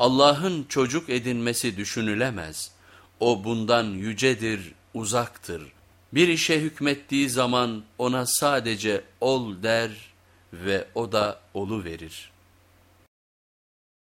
Allah'ın çocuk edinmesi düşünülemez. O bundan yücedir, uzaktır. Bir işe hükmettiği zaman ona sadece ol der ve o da olu verir.''